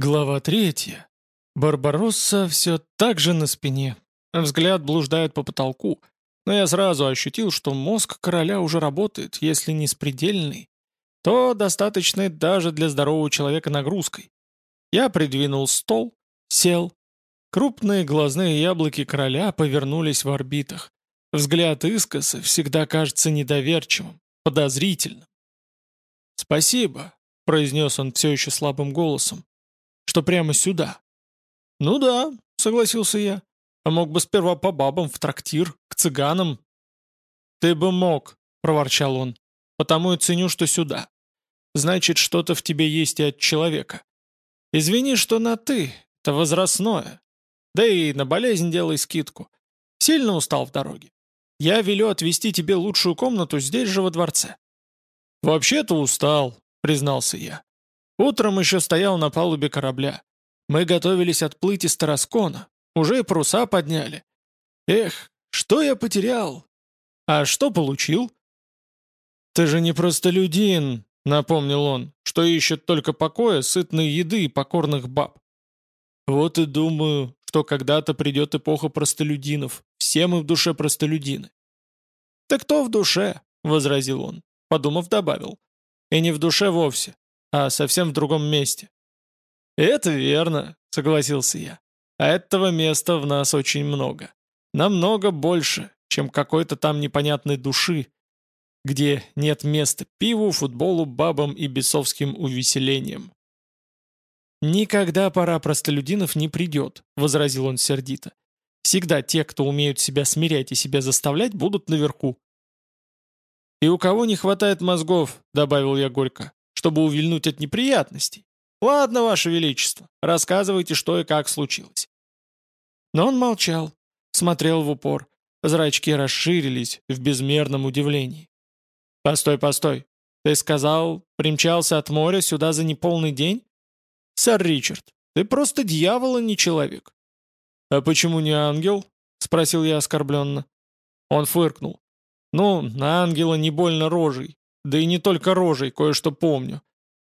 Глава третья. Барбаросса все так же на спине. Взгляд блуждает по потолку, но я сразу ощутил, что мозг короля уже работает, если не с предельной, то достаточной даже для здорового человека нагрузкой. Я придвинул стол, сел. Крупные глазные яблоки короля повернулись в орбитах. Взгляд искоса всегда кажется недоверчивым, подозрительным. «Спасибо», — произнес он все еще слабым голосом что прямо сюда». «Ну да», — согласился я. «А мог бы сперва по бабам в трактир, к цыганам». «Ты бы мог», — проворчал он. «Потому и ценю, что сюда. Значит, что-то в тебе есть и от человека. Извини, что на «ты», это возрастное. Да и на болезнь делай скидку. Сильно устал в дороге. Я велю отвезти тебе лучшую комнату здесь же во дворце». «Вообще-то устал», — признался я. Утром еще стоял на палубе корабля. Мы готовились отплыть из Тараскона. Уже и паруса подняли. Эх, что я потерял? А что получил? Ты же не просто людин, напомнил он, что ищет только покоя, сытной еды и покорных баб. Вот и думаю, что когда-то придет эпоха простолюдинов. Все мы в душе простолюдины. «Так кто в душе?» — возразил он. Подумав, добавил. «И не в душе вовсе а совсем в другом месте». «Это верно», — согласился я. «А этого места в нас очень много. Намного больше, чем какой-то там непонятной души, где нет места пиву, футболу, бабам и бесовским увеселениям». «Никогда пора простолюдинов не придет», — возразил он сердито. «Всегда те, кто умеют себя смирять и себя заставлять, будут наверху». «И у кого не хватает мозгов», — добавил я горько, чтобы увильнуть от неприятностей. Ладно, Ваше Величество, рассказывайте, что и как случилось. Но он молчал, смотрел в упор. Зрачки расширились в безмерном удивлении. «Постой, постой. Ты сказал, примчался от моря сюда за неполный день? Сэр Ричард, ты просто дьявол, а не человек». «А почему не ангел?» — спросил я оскорбленно. Он фыркнул. «Ну, на ангела не больно рожей. Да и не только рожей, кое-что помню.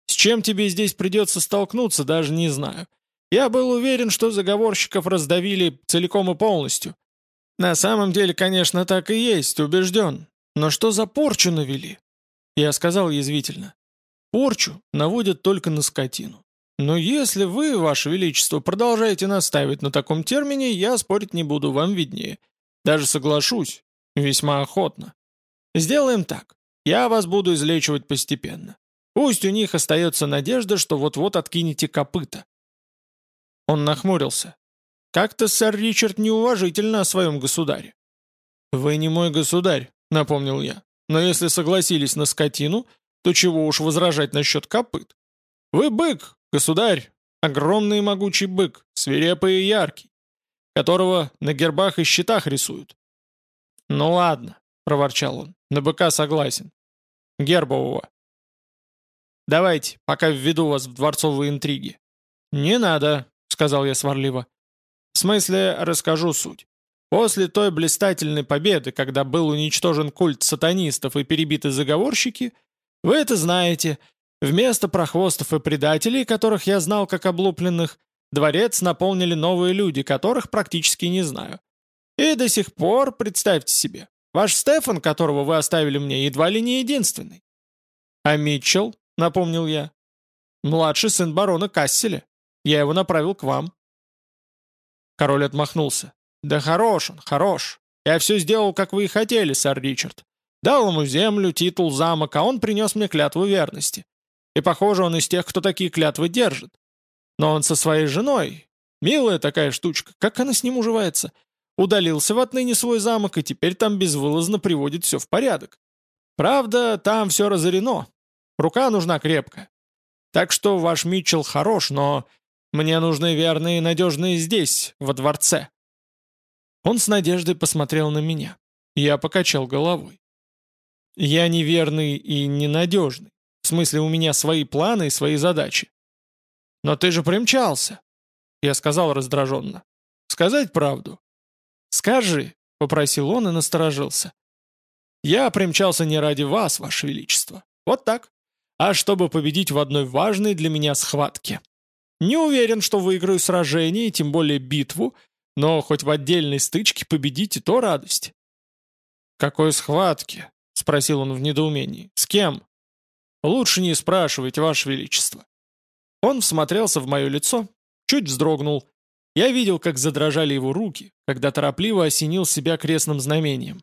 С чем тебе здесь придется столкнуться, даже не знаю. Я был уверен, что заговорщиков раздавили целиком и полностью. На самом деле, конечно, так и есть, убежден. Но что за порчу навели? Я сказал язвительно. Порчу наводят только на скотину. Но если вы, Ваше Величество, продолжаете настаивать на таком термине, я спорить не буду, вам виднее. Даже соглашусь. Весьма охотно. Сделаем так. Я вас буду излечивать постепенно. Пусть у них остается надежда, что вот-вот откинете копыта». Он нахмурился. «Как-то сэр Ричард неуважительно о своем государе». «Вы не мой государь», — напомнил я. «Но если согласились на скотину, то чего уж возражать насчет копыт? Вы бык, государь, огромный и могучий бык, свирепый и яркий, которого на гербах и щитах рисуют». «Ну ладно», — проворчал он. На быка согласен. Гербового. Давайте, пока введу вас в дворцовые интриги. Не надо, сказал я сварливо. В смысле, расскажу суть. После той блистательной победы, когда был уничтожен культ сатанистов и перебиты заговорщики, вы это знаете, вместо прохвостов и предателей, которых я знал как облупленных, дворец наполнили новые люди, которых практически не знаю. И до сих пор, представьте себе, Ваш Стефан, которого вы оставили мне, едва ли не единственный. А Митчелл, напомнил я. Младший сын барона Касселя. Я его направил к вам. Король отмахнулся. Да хорош он, хорош. Я все сделал, как вы и хотели, сэр Ричард. Дал ему землю, титул, замок, а он принес мне клятву верности. И, похоже, он из тех, кто такие клятвы держит. Но он со своей женой. Милая такая штучка. Как она с ним уживается? Удалился в отныне свой замок и теперь там безвылазно приводит все в порядок. Правда, там все разорено. Рука нужна крепкая. Так что ваш Митчелл хорош, но мне нужны верные и надежные здесь, во дворце». Он с надеждой посмотрел на меня. Я покачал головой. «Я неверный и ненадежный. В смысле, у меня свои планы и свои задачи». «Но ты же примчался!» Я сказал раздраженно. «Сказать правду. «Скажи», — попросил он и насторожился. «Я примчался не ради вас, ваше величество. Вот так. А чтобы победить в одной важной для меня схватке». Не уверен, что выиграю сражение, тем более битву, но хоть в отдельной стычке победить и то радость». «Какой схватки?» — спросил он в недоумении. «С кем?» «Лучше не спрашивайте, Ваше Величество». Он всмотрелся в мое лицо, чуть вздрогнул. Я видел, как задрожали его руки, когда торопливо осенил себя крестным знамением.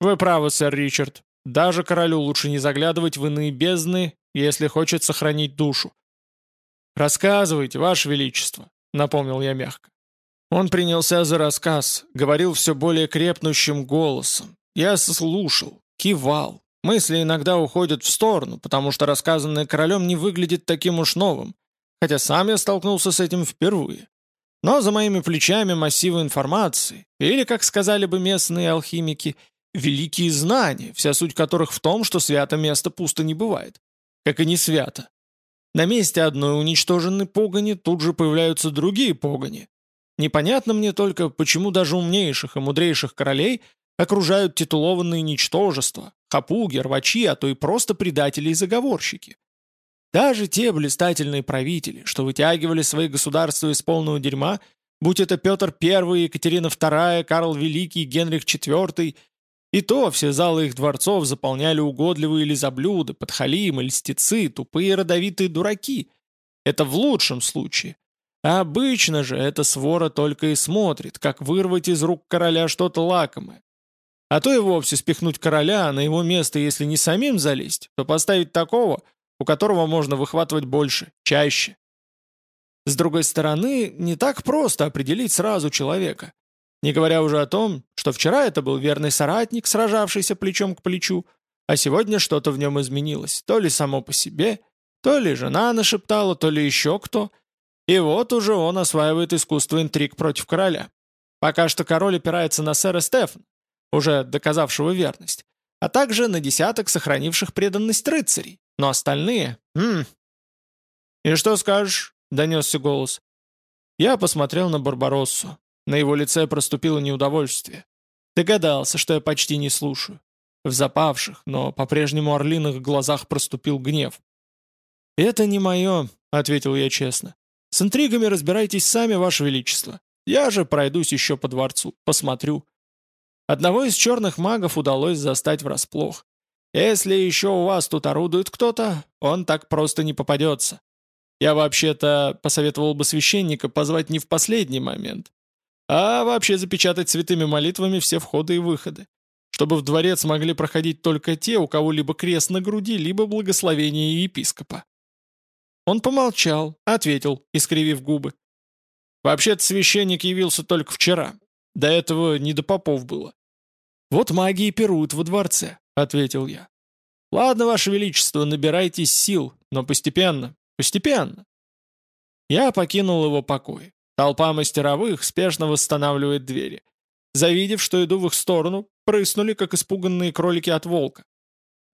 «Вы правы, сэр Ричард. Даже королю лучше не заглядывать в иные бездны, если хочет сохранить душу. «Рассказывайте, Ваше Величество», — напомнил я мягко. Он принялся за рассказ, говорил все более крепнущим голосом. Я слушал, кивал. Мысли иногда уходят в сторону, потому что рассказанное королем не выглядит таким уж новым, хотя сам я столкнулся с этим впервые. Но за моими плечами массивы информации, или, как сказали бы местные алхимики, великие знания, вся суть которых в том, что свято место пусто не бывает. Как и не свято. На месте одной уничтоженной погони тут же появляются другие погони. Непонятно мне только, почему даже умнейших и мудрейших королей окружают титулованные ничтожества, хапуги, рвачи, а то и просто предатели и заговорщики. Даже те блистательные правители, что вытягивали свои государства из полного дерьма, будь это Петр I, Екатерина II, Карл Великий, Генрих IV и то все залы их дворцов заполняли угодливые лизоблюды, подхалимы, льстецы, тупые родовитые дураки. Это в лучшем случае. А обычно же эта свора только и смотрит, как вырвать из рук короля что-то лакомое. А то и вовсе спихнуть короля, на его место, если не самим залезть, то поставить такого, у которого можно выхватывать больше, чаще. С другой стороны, не так просто определить сразу человека. Не говоря уже о том, что вчера это был верный соратник, сражавшийся плечом к плечу, а сегодня что-то в нем изменилось, то ли само по себе, то ли жена нашептала, то ли еще кто. И вот уже он осваивает искусство интриг против короля. Пока что король опирается на сэра Стефан, уже доказавшего верность, а также на десяток сохранивших преданность рыцарей. Но остальные... М «И что скажешь?» — донесся голос. Я посмотрел на Барбароссу. На его лице проступило неудовольствие. Догадался, что я почти не слушаю. В запавших, но по-прежнему орлиных глазах проступил гнев. «Это не мое», — ответил я честно. «С интригами разбирайтесь сами, Ваше Величество. Я же пройдусь еще по дворцу, посмотрю». Одного из черных магов удалось застать врасплох. Если еще у вас тут орудует кто-то, он так просто не попадется. Я вообще-то посоветовал бы священника позвать не в последний момент, а вообще запечатать святыми молитвами все входы и выходы, чтобы в дворец могли проходить только те, у кого либо крест на груди, либо благословение епископа. Он помолчал, ответил, искривив губы. «Вообще-то священник явился только вчера. До этого не до попов было». «Вот маги и во дворце», — ответил я. «Ладно, Ваше Величество, набирайтесь сил, но постепенно, постепенно». Я покинул его покой. Толпа мастеровых спешно восстанавливает двери. Завидев, что иду в их сторону, прыснули, как испуганные кролики от волка.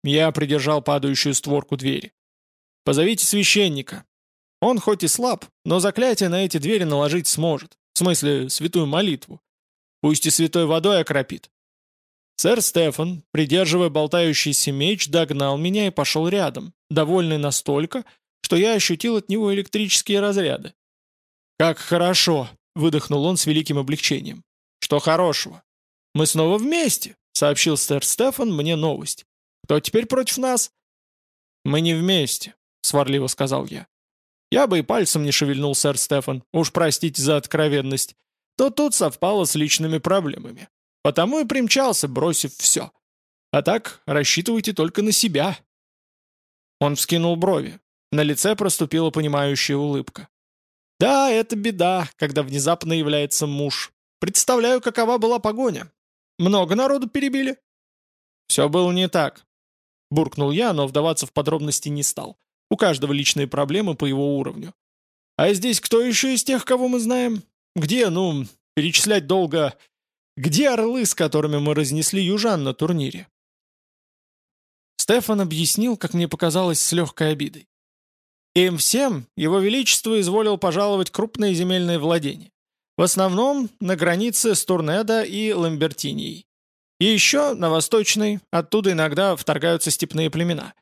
Я придержал падающую створку двери. «Позовите священника. Он хоть и слаб, но заклятие на эти двери наложить сможет. В смысле, святую молитву. Пусть и святой водой окропит». Сэр Стефан, придерживая болтающийся меч, догнал меня и пошел рядом, довольный настолько, что я ощутил от него электрические разряды. «Как хорошо!» — выдохнул он с великим облегчением. «Что хорошего?» «Мы снова вместе!» — сообщил сэр Стефан мне новость. «Кто теперь против нас?» «Мы не вместе», — сварливо сказал я. Я бы и пальцем не шевельнул, сэр Стефан, уж простите за откровенность. То тут совпало с личными проблемами. Потому и примчался, бросив все. А так, рассчитывайте только на себя. Он вскинул брови. На лице проступила понимающая улыбка. Да, это беда, когда внезапно является муж. Представляю, какова была погоня. Много народу перебили? Все было не так. Буркнул я, но вдаваться в подробности не стал. У каждого личные проблемы по его уровню. А здесь кто еще из тех, кого мы знаем? Где, ну, перечислять долго... Где орлы, с которыми мы разнесли южан на турнире? Стефан объяснил, как мне показалось, с легкой обидой. Им всем Его Величество изволил пожаловать крупные земельные владения. В основном на границе с Турнедо и Ламбертинией. И еще на восточной, оттуда иногда вторгаются степные племена.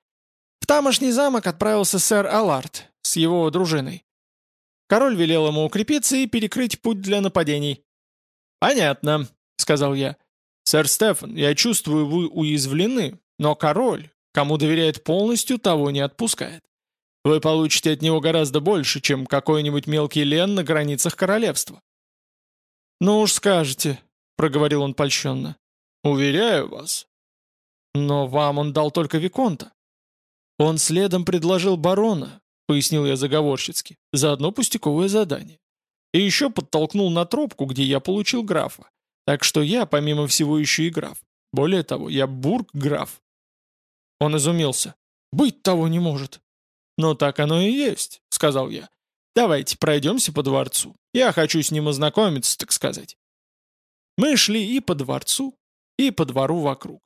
В тамошний замок отправился сэр Аларт с его дружиной. Король велел ему укрепиться и перекрыть путь для нападений. «Понятно», — сказал я. «Сэр Стефан, я чувствую, вы уязвлены, но король, кому доверяет полностью, того не отпускает. Вы получите от него гораздо больше, чем какой-нибудь мелкий лен на границах королевства». «Ну уж скажете», — проговорил он польщенно. «Уверяю вас». «Но вам он дал только Виконта». «Он следом предложил барона», — пояснил я заговорщицки, — «за одно пустяковое задание. И еще подтолкнул на тропку, где я получил графа. Так что я, помимо всего, еще и граф. Более того, я бург-граф». Он изумился. «Быть того не может». «Но так оно и есть», — сказал я. «Давайте пройдемся по дворцу. Я хочу с ним ознакомиться, так сказать». Мы шли и по дворцу, и по двору вокруг.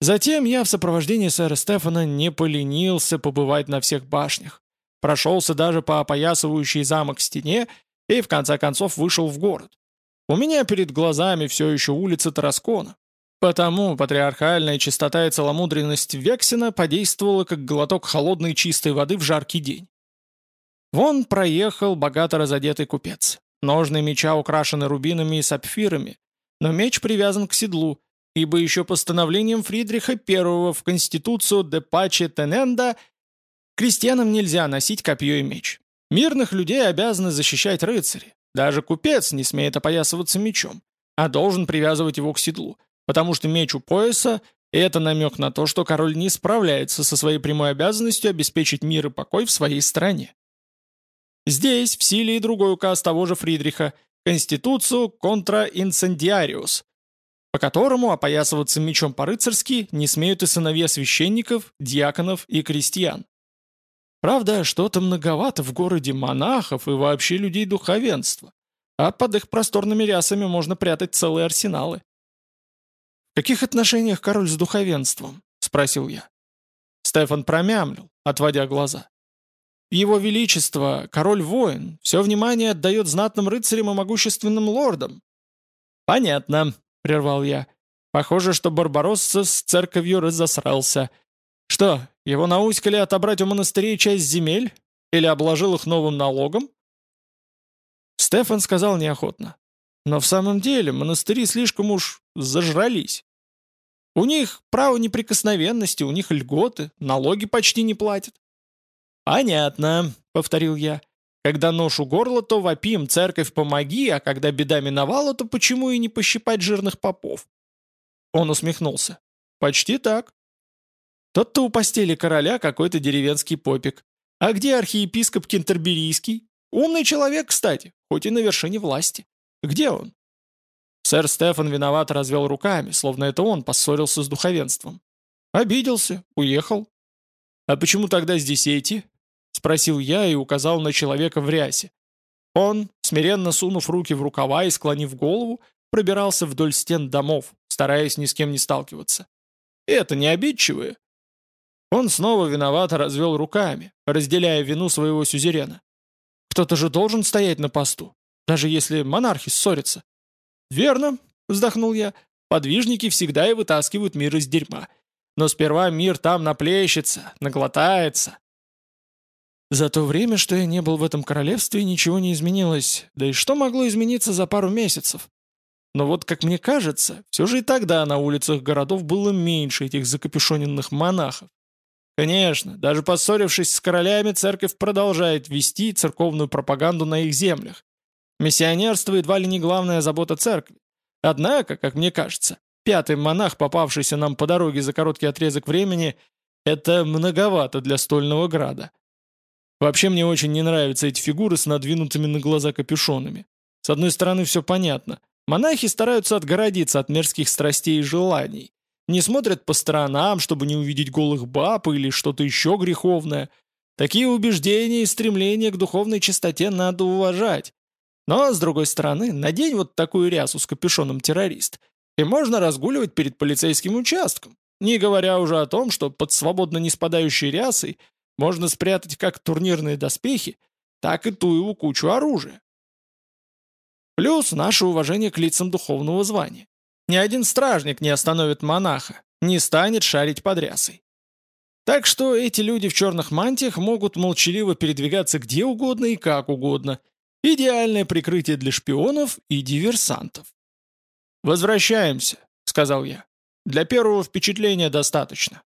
Затем я в сопровождении сэра Стефана не поленился побывать на всех башнях. Прошелся даже по опоясывающей замок стене и в конце концов вышел в город. У меня перед глазами все еще улица Тараскона. Потому патриархальная чистота и целомудренность Вексина подействовала как глоток холодной чистой воды в жаркий день. Вон проехал богато разодетый купец. Ножны меча украшены рубинами и сапфирами, но меч привязан к седлу, ибо еще постановлением Фридриха I в Конституцию де Паче Тененда крестьянам нельзя носить копье и меч. Мирных людей обязаны защищать рыцари. Даже купец не смеет опоясываться мечом, а должен привязывать его к седлу потому что меч у пояса — это намек на то, что король не справляется со своей прямой обязанностью обеспечить мир и покой в своей стране. Здесь в силе и другой указ того же Фридриха «Конституцию контра инцендиариус», по которому опоясываться мечом по-рыцарски не смеют и сыновья священников, диаконов и крестьян. Правда, что-то многовато в городе монахов и вообще людей духовенства, а под их просторными рясами можно прятать целые арсеналы каких отношениях король с духовенством?» — спросил я. Стефан промямлил, отводя глаза. «Его Величество, король-воин, все внимание отдает знатным рыцарям и могущественным лордам». «Понятно», — прервал я. «Похоже, что Барбаросса с церковью разосрался. Что, его науськали отобрать у монастырей часть земель? Или обложил их новым налогом?» Стефан сказал неохотно. Но в самом деле монастыри слишком уж зажрались. У них право неприкосновенности, у них льготы, налоги почти не платят. «Понятно», — повторил я. «Когда нож у горла, то вопим, церковь помоги, а когда беда миновала, то почему и не пощипать жирных попов?» Он усмехнулся. «Почти так. Тот-то у постели короля какой-то деревенский попик. А где архиепископ Кентерберийский? Умный человек, кстати, хоть и на вершине власти. Где он?» Сэр Стефан виноват развел руками, словно это он поссорился с духовенством. «Обиделся, уехал». «А почему тогда здесь эти?» — спросил я и указал на человека в рясе. Он, смиренно сунув руки в рукава и склонив голову, пробирался вдоль стен домов, стараясь ни с кем не сталкиваться. «Это не обидчивые?» Он снова виновато развел руками, разделяя вину своего сюзерена. «Кто-то же должен стоять на посту даже если монархи ссорятся. «Верно», — вздохнул я, — «подвижники всегда и вытаскивают мир из дерьма. Но сперва мир там наплещется, наглотается». За то время, что я не был в этом королевстве, ничего не изменилось, да и что могло измениться за пару месяцев? Но вот, как мне кажется, все же и тогда на улицах городов было меньше этих закапюшоненных монахов. Конечно, даже поссорившись с королями, церковь продолжает вести церковную пропаганду на их землях. Миссионерство едва ли не главная забота церкви. Однако, как мне кажется, пятый монах, попавшийся нам по дороге за короткий отрезок времени, это многовато для стольного града. Вообще мне очень не нравятся эти фигуры с надвинутыми на глаза капюшонами. С одной стороны, все понятно. Монахи стараются отгородиться от мерзких страстей и желаний. Не смотрят по сторонам, чтобы не увидеть голых баб или что-то еще греховное. Такие убеждения и стремления к духовной чистоте надо уважать. Но, с другой стороны, надень вот такую рясу с капюшоном террорист, и можно разгуливать перед полицейским участком, не говоря уже о том, что под свободно не спадающей рясой можно спрятать как турнирные доспехи, так и ту его кучу оружия. Плюс наше уважение к лицам духовного звания. Ни один стражник не остановит монаха, не станет шарить под рясой. Так что эти люди в черных мантиях могут молчаливо передвигаться где угодно и как угодно – Идеальное прикрытие для шпионов и диверсантов. «Возвращаемся», — сказал я. «Для первого впечатления достаточно».